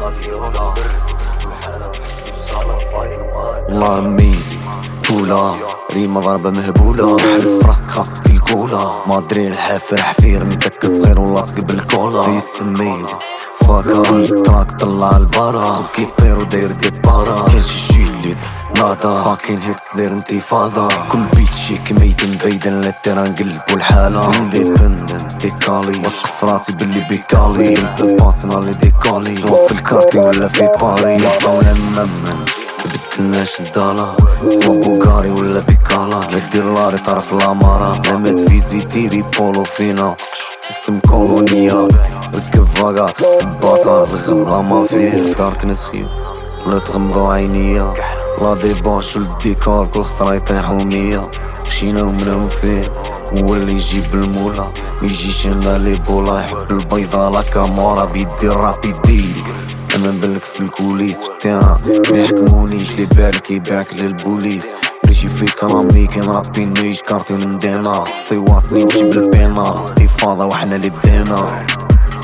غاديولا الحالة تحسوس على فاير والله رميزي كولا ريمة ضربة مهبولة. حلف راسك خاصك الكولا. ما أدري الحافر حفير متك صغير ولاصق بالكولا. يسميني فاكا تراك طلع البارا. كي طير وداير ديبارا. كان شي شيت ليد نادا. فاكين هيتس داير انتفاضة. كل بيت شيك ميت انفيدن للتيران قلب والحالة. انديبندنت ديكالي وقف راسي باللي بيكالي ننسى الباسنالي ديكالي سوا في الكارتي ولا في باري. يبقى ولا ممن بدلناش الدالا سوا بوغاري ولا بيكالا لا دير لاري طرف الأمارة. لا مات فيزي ديري بولو فينا. سيستم كولونيا. ركب فاقا السباطة الغم لا مافيا دارك نسخيو ولا تغمضو عينيا. لا ديباش والديكور كل خطرة يطيحو مية. مشينا ومنهم فيه هو اللي يجيب المولا ما يجيش أنا لي بولا يحب البيضة لا كامورا. بيدي الراب يدي. أنا نبلك في الكوليس في التيران ما يحكمونيش لي بالك يباعك للبوليس. ريجي فيك رامي كي رابين نيش كارتي ندينا طي واصلي نمشي بالبينا. فاضة وحنا اللي بدينا.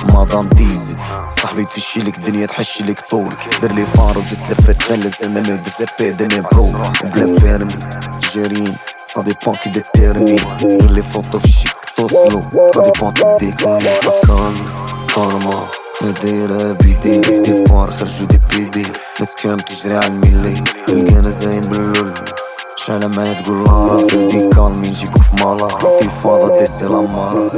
مدام ديزي صاحبي تفشي لك دنيا تحشي لك طول. دير لي فارو زيت لفت تلز أنا نو ديزابي دنيا برو. وبلا بيرمي جارين سا ديبون كي ديتيرمي غير لي فوتو في الشيك توصلو سا ديبون تديك وين فكرني كارما نديرها بيدي دي بار خرجو دي بيدي ناس كام تجري على الميلي تلقانا زاين باللول شعلة معايا تقول لارا في الديكال مين نجيبو في مالا انتفاضة ديسي لامارا